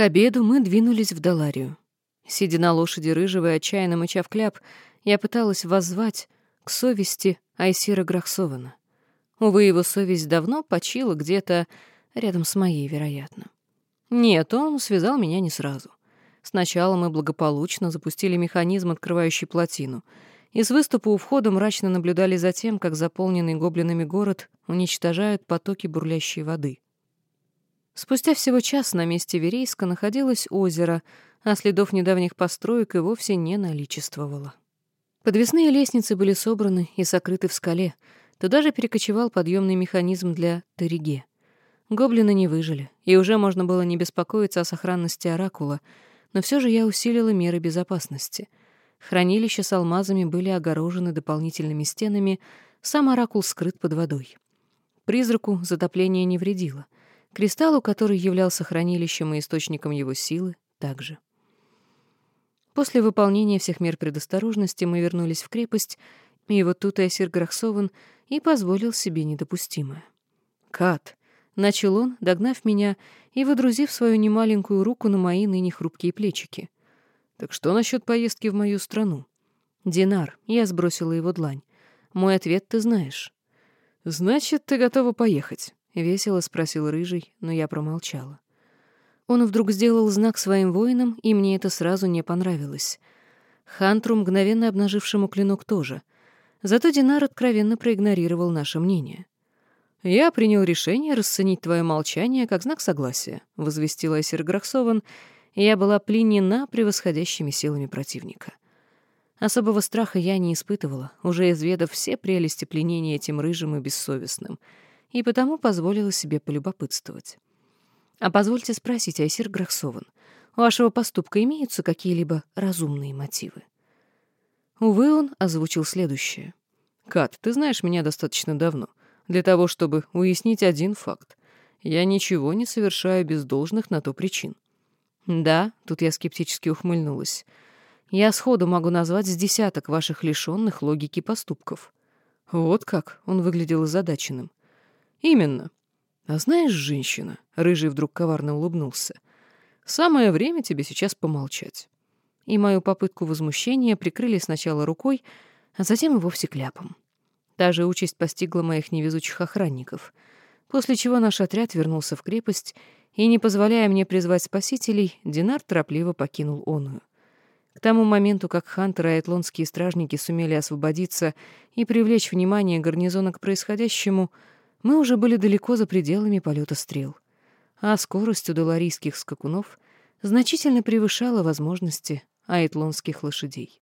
К обеду мы двинулись в Даларию. Сидя на лошади рыжего и отчаянно мыча в кляп, я пыталась воззвать к совести Айсира Грахсована. Увы, его совесть давно почила где-то рядом с моей, вероятно. Нет, он связал меня не сразу. Сначала мы благополучно запустили механизм, открывающий плотину, и с выступа у входа мрачно наблюдали за тем, как заполненный гоблинами город уничтожают потоки бурлящей воды. Спустя всего час на месте Верейска находилось озеро, а следов недавних построек и вовсе не наличествовало. Подвесные лестницы были собраны и сокрыты в скале. Туда же перекочевал подъемный механизм для Ториге. Гоблины не выжили, и уже можно было не беспокоиться о сохранности оракула, но все же я усилила меры безопасности. Хранилища с алмазами были огорожены дополнительными стенами, сам оракул скрыт под водой. Призраку затопление не вредило. Кристаллу, который являлся хранилищем и источником его силы, также. После выполнения всех мер предосторожности мы вернулись в крепость, и вот тут Эсир Грахсован и позволил себе недопустимое. «Кат!» — начал он, догнав меня и выдрузив свою немаленькую руку на мои ныне хрупкие плечики. «Так что насчет поездки в мою страну?» «Динар», — я сбросила его длань. «Мой ответ ты знаешь». «Значит, ты готова поехать?» — весело спросил Рыжий, но я промолчала. Он вдруг сделал знак своим воинам, и мне это сразу не понравилось. Хантру, мгновенно обнажившему клинок, тоже. Зато Динар откровенно проигнорировал наше мнение. «Я принял решение расценить твое молчание как знак согласия», — возвестил Айсер Грахсован, и я была пленена превосходящими силами противника. Особого страха я не испытывала, уже изведав все прелести пленения этим рыжим и бессовестным, и потому позволила себе полюбопытствовать. А позвольте спросить, Айсир Грахсован, у вашего поступка имеются какие-либо разумные мотивы? Увы, он озвучил следующее. «Кат, ты знаешь меня достаточно давно, для того, чтобы уяснить один факт. Я ничего не совершаю без должных на то причин». «Да», — тут я скептически ухмыльнулась, — «я сходу могу назвать с десяток ваших лишенных логики поступков». «Вот как?» — он выглядел озадаченным. «Именно. «А знаешь, женщина», — Рыжий вдруг коварно улыбнулся, — «самое время тебе сейчас помолчать». И мою попытку возмущения прикрыли сначала рукой, а затем и вовсе кляпом. Та же участь постигла моих невезучих охранников, после чего наш отряд вернулся в крепость, и, не позволяя мне призвать спасителей, Динар торопливо покинул оную. К тому моменту, как Хантер и айтлонские стражники сумели освободиться и привлечь внимание гарнизона к происходящему — мы уже были далеко за пределами полета стрел, а скорость у доларийских скакунов значительно превышала возможности айтлонских лошадей.